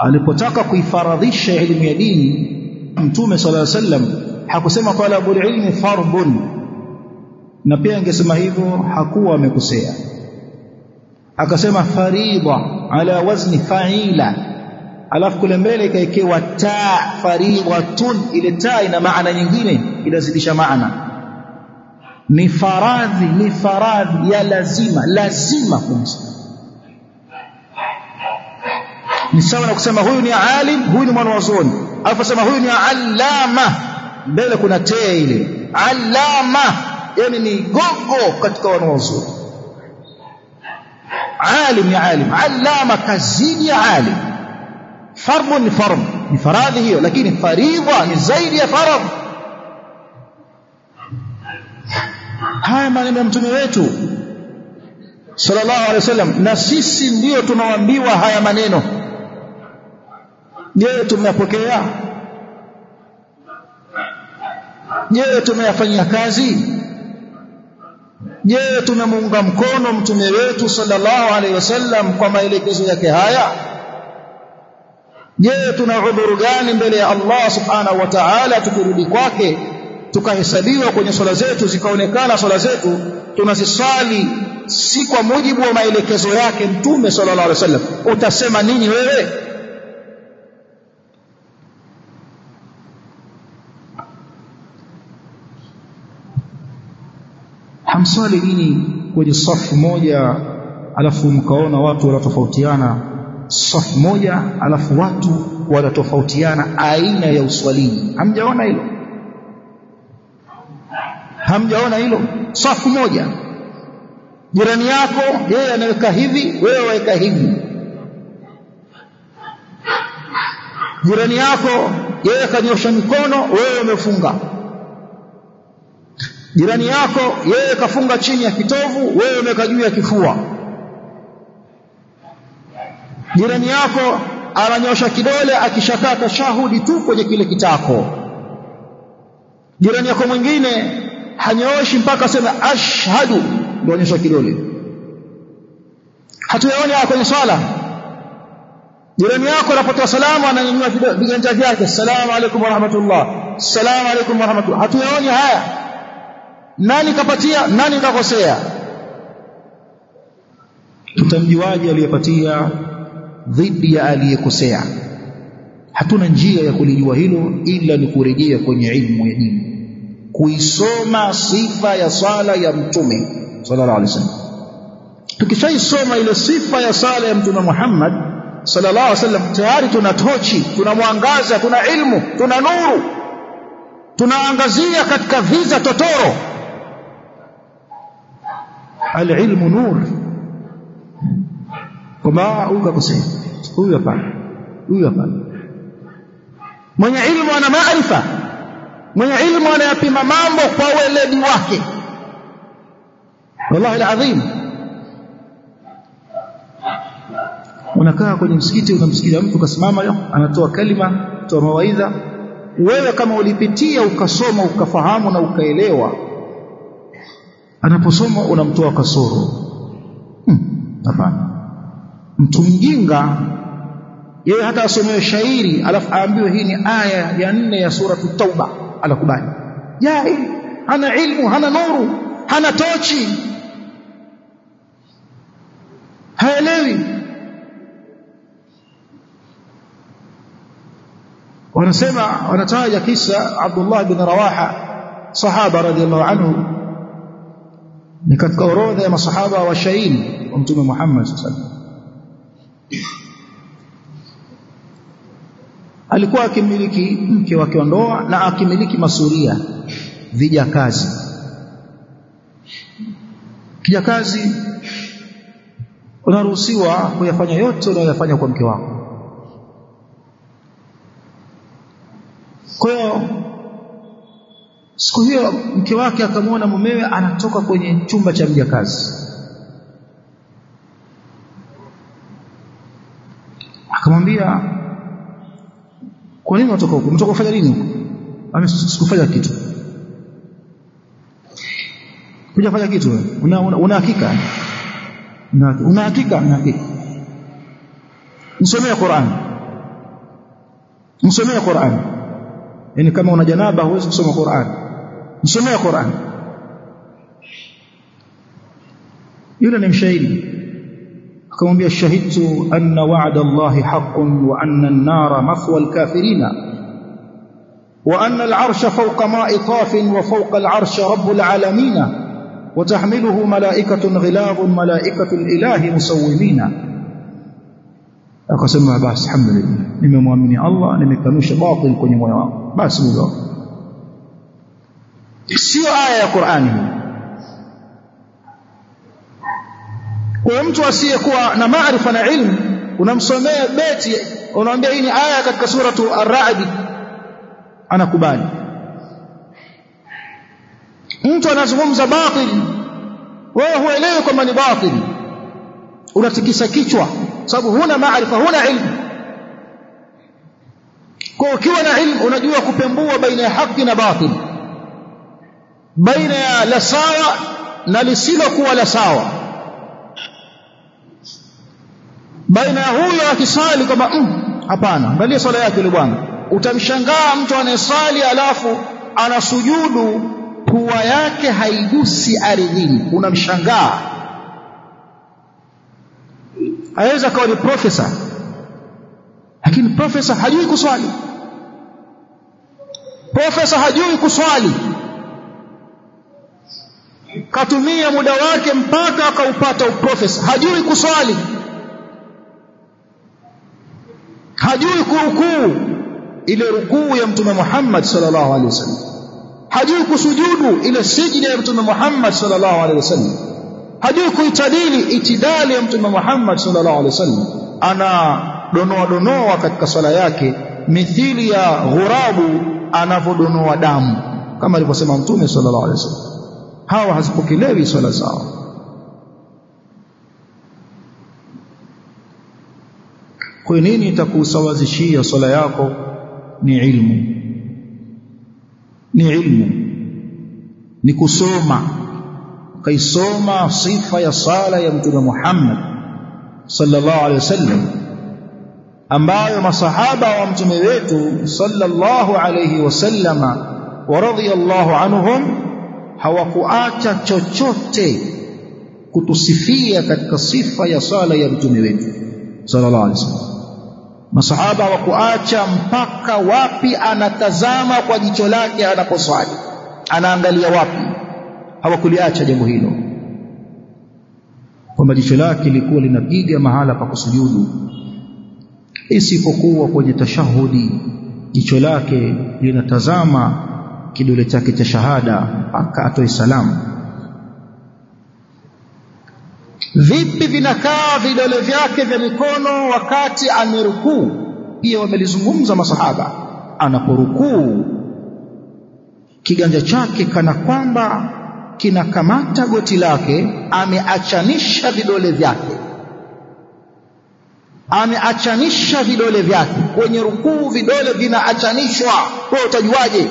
alipotaka kuifaradhisha elimu ya dini mtume alaihi wasallam hakusema talabul ilmi fardun. Na pia angesema hivyo hakuwa amekosea. Akasema faridha ala wazni fa'ila. Alafu kule mbele ikaekewa taa faridhatun ile taa ina maana nyingine inazidisha maana. Ni faradhi ni faradhi ya lazima lazima kumsoma ni sawa na kusema huyu ni alim huyu ni mwanazuoni. Alafu sema huyu ni allama. Mbele kuna tee ile. Allama. Yani ni gogo katika wanazuoni. Alim ni alim. Allama kazidi ya alim. Fardhu ni fardhu ni faradhi hiyo. Lakini faridha ni zaidi ya faradhi haya maneno ya mtume wetu sallallahu alaihi wasallam na sisi ndio tunaoambiwa haya maneno je tumeyapokea. Je tumeyafanyia kazi. Je tumemuunga mkono mtume wetu sallallahu alaihi wasallam kwa maelekezo yake haya. Je tuna udhuru gani mbele ya Allah subhanahu wa ta'ala tukirudi kwake tukahesabiwa kwenye swala zetu zikaonekana swala zetu tunaziswali si kwa mujibu wa maelekezo yake mtume sallallahu alaihi wasallam. Utasema nini wewe hamswali nini kwenye safu moja alafu mkaona watu wanatofautiana. Safu moja alafu watu wanatofautiana aina ya uswalini hamjaona hilo? Hamjaona hilo? Safu moja. Jirani yako yeye anaweka hivi wewe waweka hivi. Jirani yako yeye kanyosha mikono wewe umefunga jirani yako yeye kafunga chini ya kitovu wewe umeweka juu ya kifua. Jirani yako ananyosha kidole akishakaa tashahudi tu kwenye kile kitako. Jirani yako mwingine hanyooshi mpaka aseme ashhadu ndio anyosha kidole. Hatuyaoni haya kwenye swala. Jirani yako anapotoa salamu ananyanyua viganja vyake. Assalamu alaikum warahmatullah assalamu alaikum warahmatullah hatuyaoni haya nani kapatia nani kakosea? Tutamjuaje aliyepatia dhidi ya aliyekosea? Hatuna njia ya kulijua hilo ila ni kurejea kwenye ilmu ya dini. Kuisoma sifa ya sala ya mtume sallallahu alaihi wasallam. Tukishaisoma ile sifa ya sala ya mtume Muhammad sallallahu alaihi wasallam tayari tuna tochi tuna mwangaza tuna ilmu tuna nuru. Tunaangazia katika viza totoro alilmu nur. Kwamba huyu kakosea huyu hapana huyu hapana mwenye ilmu ana maarifa. Mwenye ilmu anayapima mambo kwa weledi wake. Wallahi alazim. Unakaa kwenye msikiti unamsikia mtu kasimama yo anatoa kalima toa mawaidha. Wewe kama ulipitia ukasoma ukafahamu na ukaelewa anaposoma unamtoa kasoro. Hapana. Hmm, mtu mjinga yeye hata asomewe shairi alafu aambiwe hii ni aya ya nne ya suratu tauba anakubali. Jai hana ilmu hana nuru hana tochi. Haelewi. Wanasema wanataja kisa Abdullah bin Rawaha sahaba radhiallahu anhu ni katika orodha ya masahaba wa shairi wa mtume Muhammad sallallahu alikuwa akimiliki mke wake wa ndoa na akimiliki masuria vijakazi. Kijakazi unaruhusiwa kuyafanya yote unayoyafanya kwa mke wako. Kwa hiyo siku hiyo mke wake akamwona mumewe anatoka kwenye chumba cha mjakazi akamwambia kwa nini unatoka huko? Umetoka kufanya nini huko? Sikufanya kitu. Kuja fanya kitu una una, hakika? Una hakika una hakika. Msomee Qur'an. Msomee Qur'an. Yani kama una janaba huwezi kusoma Qur'an msomee Qur'an yule ni mshairi akamwambia shahidtu anna wa'da Allah haqqun wa anna an-nara mathwa al-kafirina wa anna al-'arsha fawqa ma'i tafin wa fawqa al-'arshi rabbul 'alamin tahmiluhu malaikatun ghilabun malaikatul ilahi musawwimina akasema basi alhamdulillah nimemwamini Allah nimekanusha batil kwenye moyo wangu basi Mungu sio aya ya Qur'ani kwa mtu asiyekuwa na maarifa na ilmu unamsomea beti unamwambia hii ni aya katika suratu ar-ra'd anakubali. Mtu anazungumza batili wewe huelewi kwamba ni batili unatikisa kichwa sababu huna maarifa huna ilmu. Kwa ukiwa na ilmu unajua kupembua baina ya haki na batil baina ya la sawa na lisilokuwa la sawa. Baina ya huyo akisali kwamba hapana mm, angalia swala yake yule bwana. Utamshangaa mtu anayesali alafu anasujudu pua yake haigusi ardhini. Unamshangaa. Aweza kawa ni profesa. Lakini profesa hajui kuswali. Profesa hajui kuswali katumia muda wake mpaka akaupata uprofesa. Hajui kuswali. Hajui kurukuu. Ile rukuu ya mtume Muhammad sallallahu alaihi wasallam. Hajui kusujudu ile sijida ya mtume Muhammad sallallahu alaihi wasallam. Hajui kuitadili itidali ya mtume Muhammad sallallahu alaihi wasallam. Ana donoa donoa katika swala yake mithili ya ghurabu anavodonoa damu. Kama alivyosema mtume sallallahu alaihi wasallam hawa hazipokelewi swala zao kwa nini itakusawazishia swala yako ni ilmu ni ilmu ni kusoma kaisoma sifa ya sala ya mtume Muhammad sallallahu alaihi wasallam ambayo masahaba wa mtume wetu sallallahu alaihi wasallama wa radhiyallahu anhum hawakuacha chochote kutusifia katika sifa ya sala ya mtume wetu sallallahu alaihi wasallam. Masahaba hawakuacha mpaka wapi anatazama kwa jicho lake anaposwali anaangalia wapi? Hawakuliacha jambo hilo kwamba jicho lake lilikuwa linapiga mahala pa kusujudu isipokuwa kwenye tashahudi. Jicho lake linatazama kidole chake cha shahada mpaka atoe salamu vipi vinakaa vidole vyake vya mikono wakati amerukuu? Pia wamelizungumza masahaba. Anaporukuu kiganja chake kana kwamba kinakamata goti lake ameachanisha vidole vyake. Ameachanisha vidole vyake. Kwenye rukuu vidole vinaachanishwa. Kwa utajuaje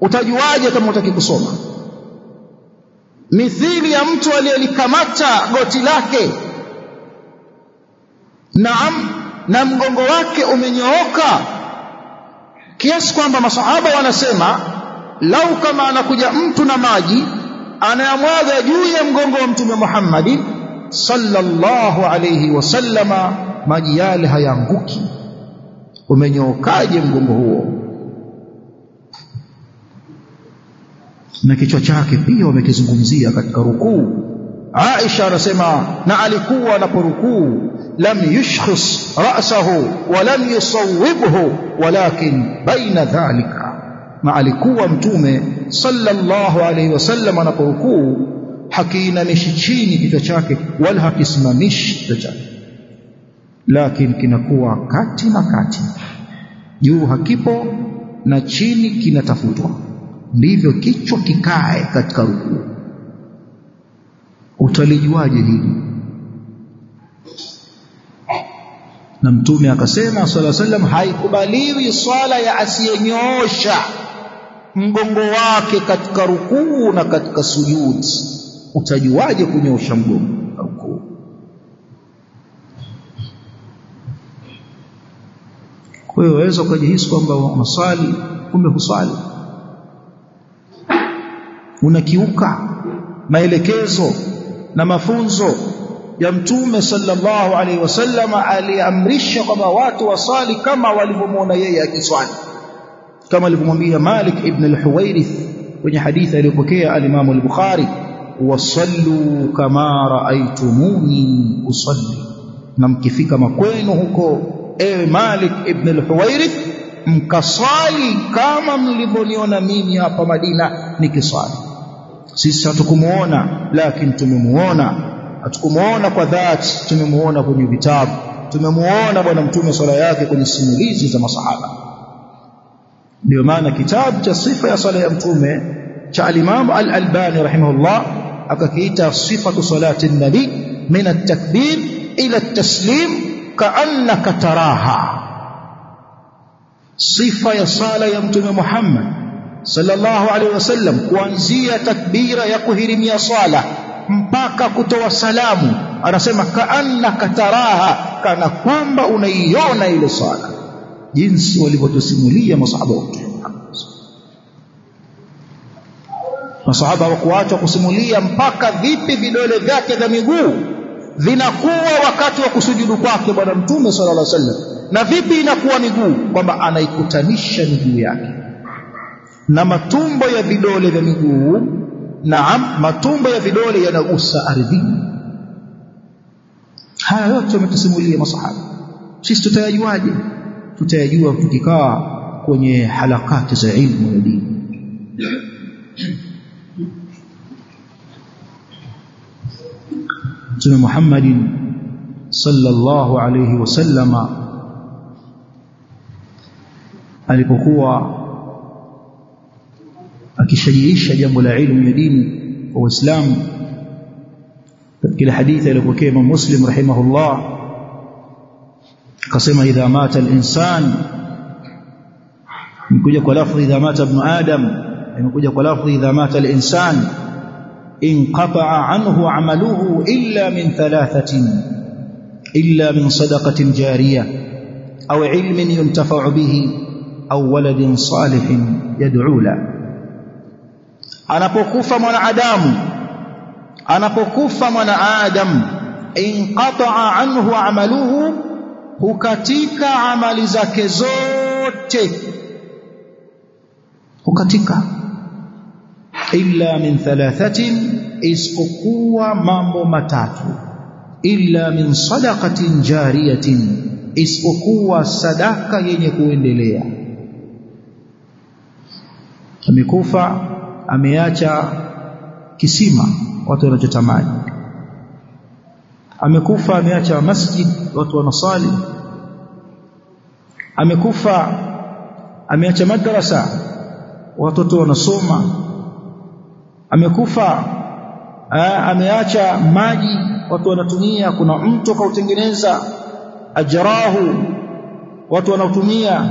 utajuaje kama utaki kusoma? Mithili ya mtu aliyelikamata goti lake. Naam na mgongo wake umenyooka. Kiasi kwamba masahaba wanasema lau kama anakuja mtu na maji anayamwaga juu ya mgongo wa mtume Muhammad sallallahu alayhi wasallama maji yale hayanguki umenyookaje mgongo huo na kichwa chake pia wamekizungumzia katika rukuu. Aisha anasema na alikuwa anaporukuu lam yushkhis ra'sahu wa lam yusawwibhu walakin baina dhalika. Na alikuwa mtume sallallahu alayhi wasallam anaporukuu hakiinamishi chini kichwa chake wala hakisimamishi kichwa chake. Lakini kinakuwa kati na kati. Juu hakipo na chini kinatafutwa ndivyo kichwa kikae katika rukuu. Utalijuaje hili? Na mtume akasema sala sallam haikubaliwi swala ya asiyenyoosha mgongo wake katika rukuu na katika sujud. utajuaje kunyoosha mgongo rukuu? Kwa hiyo waweza ukajihisi kwamba unaswali kumbe huswali unakiuka maelekezo na mafunzo ya mtume sallallahu alaihi wasallam aliamrisha kwamba watu wasali kama walivyomwona yeye akiswali. Kama alivyomwambia Malik ibn al-Huwairith kwenye hadithi aliyopokea al-Imam al-Bukhari wasallu kama raaitumuni usalli. Na mkifika makwenu huko ewe Malik ibn al-Huwairith mkaswali kama mlivyoniona mimi hapa Madina nikiswali sisi hatukumuona lakini tumemuona hatukumuona kwa dhati tumemuona kwenye vitabu. Tumemuona bwana mtume swala yake kwenye simulizi za masahaba. Ndio maana kitabu cha sifa ya swala ya mtume cha al-Imam al-Albani rahimahullah akakiita sifatu salati an-nabi min at-takbir ila at-taslim ka'annaka taraha. Sifa ya sala ya mtume Muhammad sallallahu alaihi wasallam kuanzia takbira ya kuhirimia swala mpaka kutoa salamu anasema kaanna taraha kana kwamba unaiona ile swala. Jinsi walivyotusimulia masahaba wote masahaba hawakuacha kusimulia mpaka vipi vidole vyake vya miguu vinakuwa wakati wa kusujudu kwake bwana mtume sallallahu alaihi wasallam na vipi inakuwa miguu? Kwamba anaikutanisha miguu yake na matumbo ya vidole vya miguu naam matumbo ya vidole yanagusa ardhi haya yote wametusimulia masahaba. Sisi tutayajuaje? Tutayajua tukikaa kwenye halakati za ilmu ya dini. Mtume Muhammadin sallallahu alayhi wasallama alipokuwa akishajiisha jambo la ilmu ya dini kwa Uislamu katika hadithi aliyopokea Imam Muslim rahimahullah akasema idha mata al-insan imekuja kwa lafzi idha mata ibn adam imekuja kwa lafzi idha mata al-insan inqata'a anhu 'amaluhu illa min thalathatin illa min sadaqatin jariyah aw 'ilmin yuntafa'u bihi aw waladin salihin yad'u la anapokufa mwanadamu anapokufa mwanadamu inqata'a anhu 'amaluhu hukatika amali zake zote. Hukatika. Illa min thalathatin isipokuwa mambo matatu. Illa min sadaqatin jariyatin isipokuwa sadaka yenye kuendelea. Amekufa ameacha kisima watu wanachota maji amekufa ameacha masjid watu wanasali. Amekufa ameacha madrasa watoto wanasoma. Amekufa ameacha maji watu wanatumia. Kuna mto kautengeneza ajrahu watu wanaotumia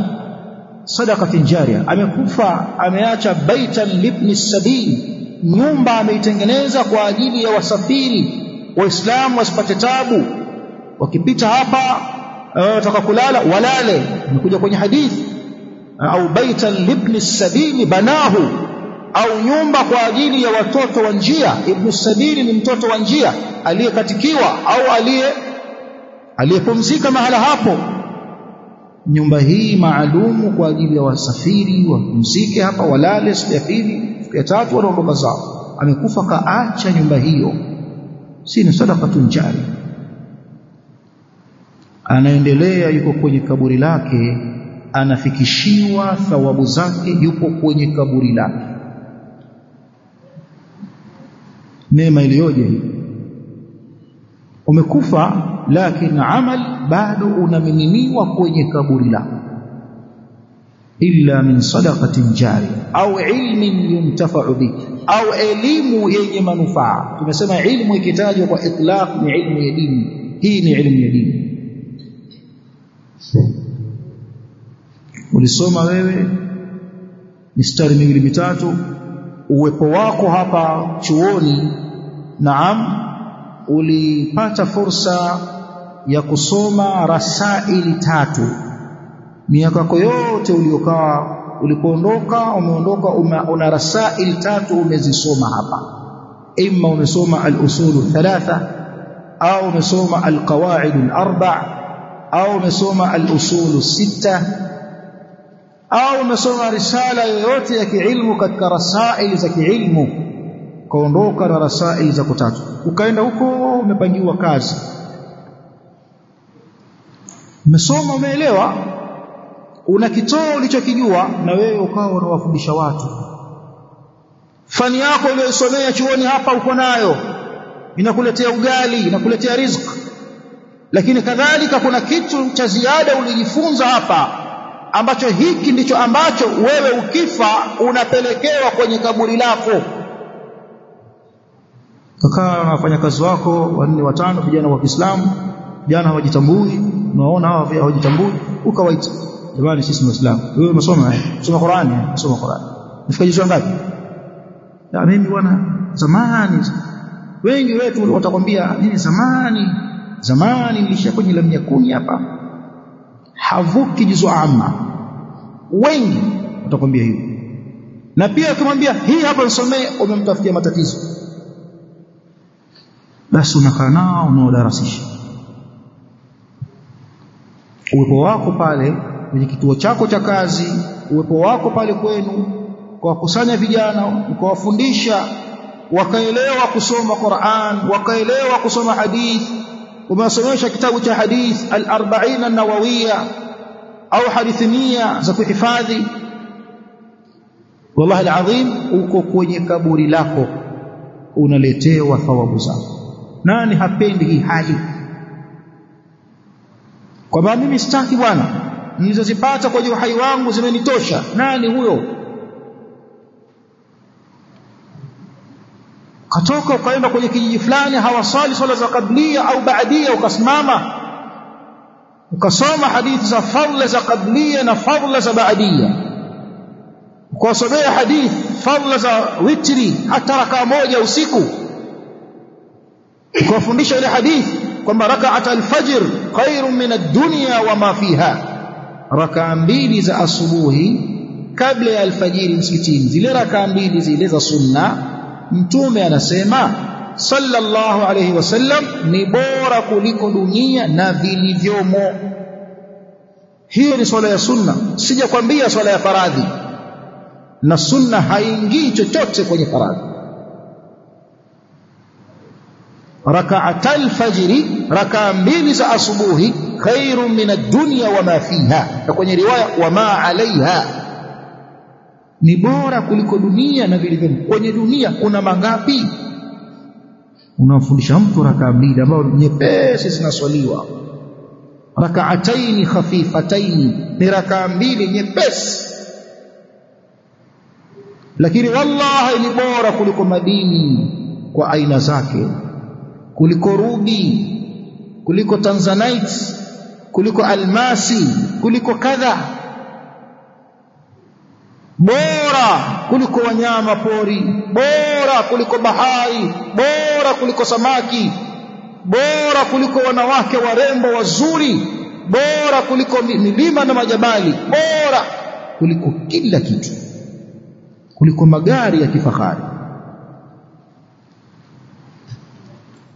sadaqatin jaria amekufa ameacha baitan libni sabil. Nyumba ameitengeneza kwa ajili ya wasafiri. Waislamu wasipate tabu. Wakipita hapa wataka kulala walale. Imekuja kwenye hadithi au baitan libni sabili banahu. Au nyumba kwa ajili ya watoto wa njia. Ibnu sabili ni mtoto wa njia. Aliyekatikiwa au aliye aliyepumzika mahala hapo nyumba hii maalumu kwa ajili ya wasafiri wapumzike hapa walale siku ya pili siku ya tatu wanaondoka zao. Amekufa kaacha nyumba hiyo. Si ni sadaqatun jari anaendelea yuko kwenye kaburi lake. Anafikishiwa thawabu zake yuko kwenye kaburi lake. Neema iliyoje umekufa lakini amal bado unamiminiwa kwenye kaburi lako. Illa min sadaqatin jari au ilmin yuntafa'u bi au elimu yenye manufaa. Tumesema ilmu ikitajwa kwa itlaq ni ilmu ya dini. Hii ni ilmu ya dini. Ulisoma wewe mistari miwili mitatu uwepo wako hapa chuoni naam ulipata fursa ya kusoma rasaili tatu. Miaka yako yote uliokaa ulipoondoka umeondoka una rasail tatu umezisoma hapa. Imma umesoma al-usul thalatha au umesoma al-qawaid al-arba' au umesoma al-usul sita au umesoma risala yoyote ya kiilmu katika rasail za kiilmu kaondoka na rasai za kutatu. Ukaenda huko umepangiwa kazi. Umesoma umeelewa? Una kitoo ulichokijua na wewe ukawa unawafundisha watu. Fani yako uliyosomea chuoni hapa uko nayo. Inakuletea ugali inakuletea riziki lakini kadhalika kuna kitu cha ziada ulijifunza hapa ambacho hiki ndicho ambacho wewe ukifa unapelekewa kwenye kaburi lako kakaa na wafanyakazi wako wanne watano vijana wa Kiislamu. Vijana hawajitambui. Unaona hawa hawajitambui. Ukawaita. Jamani sisi ni waislamu. Wewe unasoma soma Qur'ani soma Qur'ani. Nifika juzuu ngapi? Na mimi bwana zamani. Wengi wetu watakwambia mimi zamani? Zamani nilishia kwenye la 100 hapa. Havuki juzuu amma. Wengi watakwambia hivyo na pia ukimwambia hii hapa nisomee umemtafutia matatizo basi unakaa nao unaodarasisha. Uwepo wako pale kwenye kituo chako cha kazi uwepo wako pale kwenu ukawakusanya vijana ukawafundisha wakaelewa kusoma Qur'an wakaelewa kusoma hadith. Umewasomesha kitabu cha hadith al-40 an-nawawiyya au hadithi 100 za kuhifadhi. Wallahi alazim uko kwenye kaburi lako unaletewa thawabu zako nani hapendi hii hali? Kwamba mimi sitaki bwana. Nilizozipata kwenye uhai wangu zimenitosha. Nani huyo? Katoka ukaenda kwenye kijiji fulani hawasali swala za kablia au baadia ukasimama. Ukasoma hadithi za fadhila za kablia na fadhila za baadia ukawasomea hadithi fadhila za witri hata rakaa moja usiku ukawafundisha ile hadithi kwamba rakaat alfajr khairun min ad-dunya wa ma fiha. Rakaa mbili za asubuhi kabla ya alfajiri msikitini. Zile rakaa mbili zile za sunna mtume anasema sallallahu alayhi wasallam ni bora kuliko dunia na vilivyomo. Hiyo ni swala ya sunna. Sijakwambia swala ya faradhi. Na sunna haingii chochote kwenye faradhi rak'ata alfajri rakaa mbili za asubuhi khairu min ad-dunya wa ma fiha. Na kwenye riwaya wa ma alaiha ni bora kuliko dunia na vilivyomo kwenye dunia kuna mangapi? Unafundisha mtu rakaa mbili ambao nyepesi zinaswaliwa. Rakaataini khafifataini ni rakaa mbili nyepesi. Lakini wallahi ni bora kuliko madini kwa aina zake kuliko rubi kuliko tanzanite kuliko almasi kuliko kadha. Bora kuliko wanyama pori bora kuliko bahari bora kuliko samaki bora kuliko wanawake warembo wazuri bora kuliko milima na majabali bora kuliko kila kitu kuliko magari ya kifahari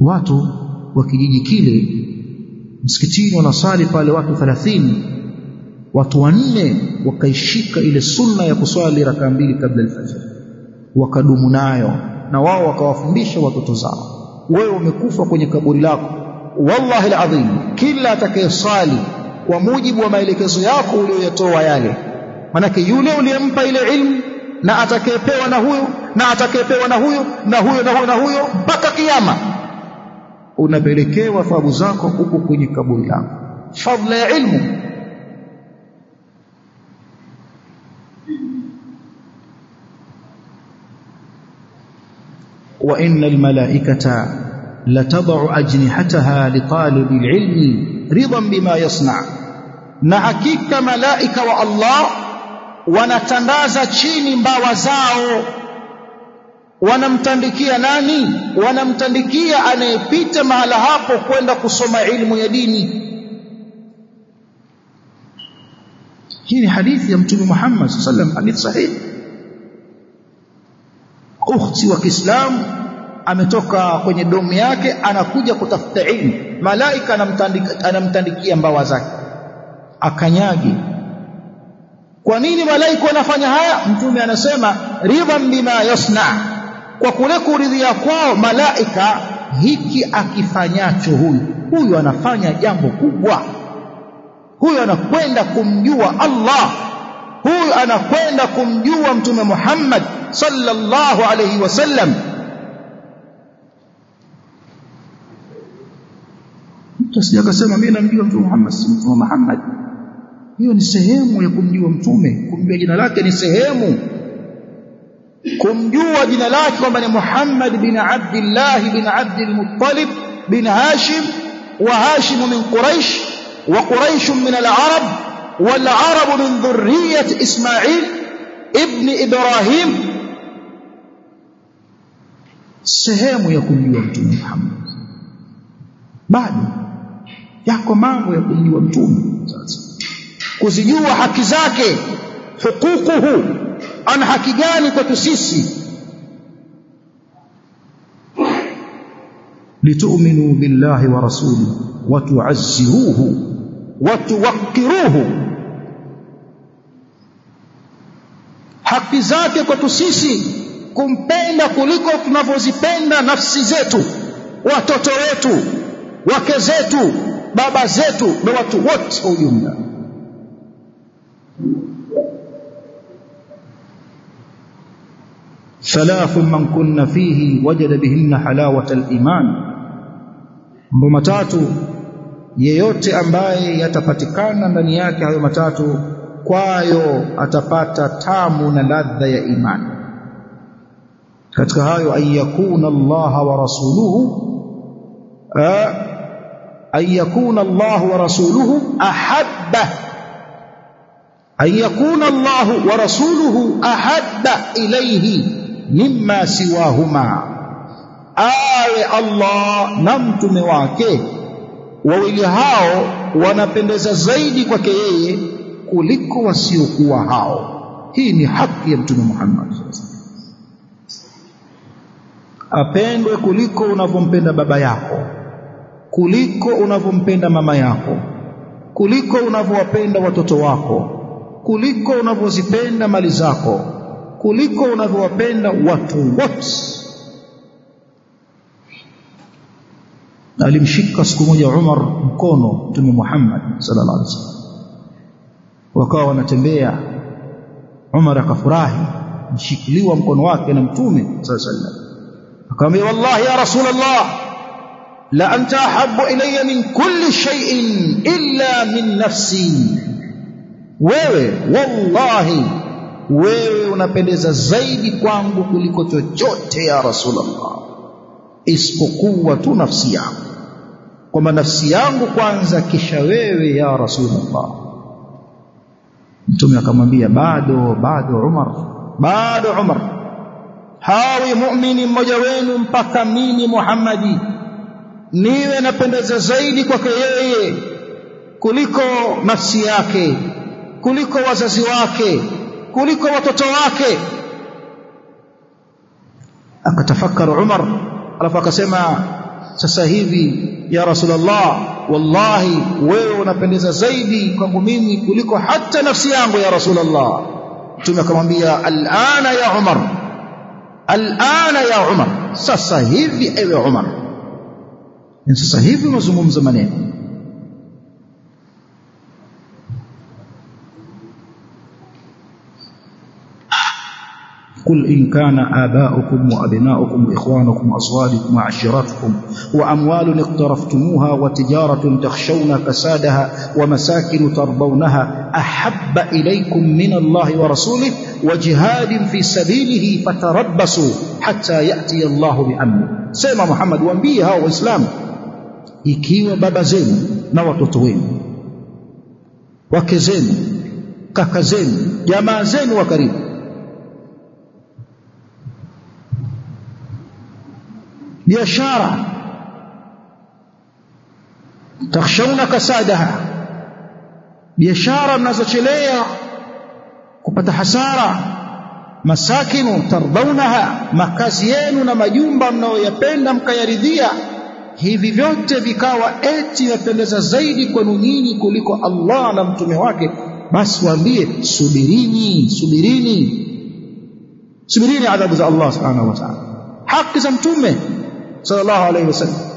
watu wa kijiji kile msikitini wanasali pale watu 30 watu wanne wakaishika ile sunna ya kuswali rakaa mbili kabla alfajr wakadumu nayo na wao wakawafundisha watoto zao. Wewe umekufa kwenye kaburi lako. Wallahi alazim kila atakayesali kwa mujibu wa maelekezo yako uliyoyatoa yale manake yule uliyempa ile ilmu na atakayepewa na huyo na atakayepewa na huyo na huyo na huyo na huyo mpaka kiyama unapelekewa thawabu zako huko kwenye kaburi lako. Fadhila ya ilmu. Wa innal malaikata latad'u ajnihataha litalibi alilmi ridan bima yasna. Na hakika malaika wa Allah wanatandaza chini mbawa zao wanamtandikia nani? Wanamtandikia anayepita mahala hapo kwenda kusoma ilmu ya dini. Hii ni hadithi ya mtume Muhammad sallam hadithi sahihi ukhti wa Kiislamu ametoka kwenye domu yake anakuja kutafuta ilmu. Malaika anamtandikia anamtandikia mbawa zake. Akanyagi. Kwa nini malaika wanafanya haya? Mtume anasema ridhan bima yasna kwa kule kuridhia kwao malaika hiki akifanyacho huyu huyu anafanya jambo kubwa. Huyu anakwenda kumjua Allah. Huyu anakwenda kumjua mtume Muhammad sallallahu alayhi wasallam mtu asije akasema mimi namjua mtume Muhammad mtume Muhammad. Hiyo ni sehemu ya kumjua mtume. Kumjua jina lake ni sehemu kumjua jina lake kwamba ni Muhammad bin Abdullah bin Abdul Muttalib bin Hashim wa Hashim min Quraish wa Quraish min al-Arab wal Arab min dhurriyyah Ismail ibn Ibrahim sehemu ya kumjua mtume Muhammad bado yako mambo ya kumjua mtume sasa kuzijua haki zake hukukuhu ana haki gani kwetu sisi? Litu'minu billahi wa rasuli wa tu'azziruhu wa haki zake kwetu sisi kumpenda kuliko tunavyozipenda nafsi zetu watoto wetu wake zetu baba zetu na watu wote kwa ujumla ثلاث من كن فيه وجد بهن حلاوة الإيمان mambo matatu yeyote ambaye yatapatikana ndani yake hayo matatu kwayo atapata tamu na ladha ya imani katika hayo an yakuna Allah wa rasuluhu an yakuna Allah wa rasuluhu ahabba an yakuna Allah wa rasuluhu ahabba ilayhi mimma siwahuma. Awe Allah na mtume wake. Wawili hao wanapendeza zaidi kwake yeye kuliko wasiokuwa hao. Hii ni haki ya mtume Muhammad apendwe kuliko unavyompenda baba yako kuliko unavyompenda mama yako kuliko unavyowapenda watoto wako kuliko unavyozipenda mali zako kuliko unavyowapenda watu wote. Alimshika siku moja Umar mkono mtume Muhammad sallallahu alaihi wasallam. Wakawa wanatembea. Umar akafurahi mshikiliwa mkono wake na mtume sallallahu alaihi wasallam. Akamwambia wallahi ya rasulullah la anta ahabbu ilayya min kulli shay'in illa min nafsi. Wewe wallahi wewe unapendeza zaidi kwangu kuliko chochote ya rasulullah. Isipokuwa tu nafsi yangu. Kwamba nafsi yangu kwanza kisha wewe ya rasulullah. Mtume akamwambia bado bado Umar bado Umar. Hawi muumini mmoja wenu mpaka mimi Muhammadi niwe napendeza zaidi kwake yeye kuliko nafsi yake kuliko wazazi wake kuliko watoto wake. Akatafakari Umar alafu akasema sasa hivi ya rasulullah wallahi wewe unapendeza zaidi kwangu mimi kuliko hata nafsi yangu ya rasulullah. Mtume akamwambia alana ya umar alana ya umar sasa hivi ewe umar. Sasa hivi unazungumza maneno قل إن كان آباؤكم وأبناؤكم وإخوانكم وأصوالكم وعشيرتكم وأموال اقترفتموها وتجارة تخشون كسادها ومساكن ترضونها أحب إليكم من الله ورسوله وجهاد في سبيله فتربصوا حتى يأتي الله بأمره سيما محمد وانبيها وإسلام. ikiwa baba zenu na watoto wenu wa karibu biashara. Takhshawna kasadaha. Biashara mnazochelea kupata hasara. Masakinu tardaunaha makazi yenu na majumba mnayoyapenda mkayaridhia. Hivi vyote vikawa eti yapendeza zaidi kwenu nyinyi kuliko Allah na mtume wake. Basi waambie subirini subirini. Subirini adhabu za Allah subhanahu wa ta'ala. Haki za mtume sallallahu alayhi wasallam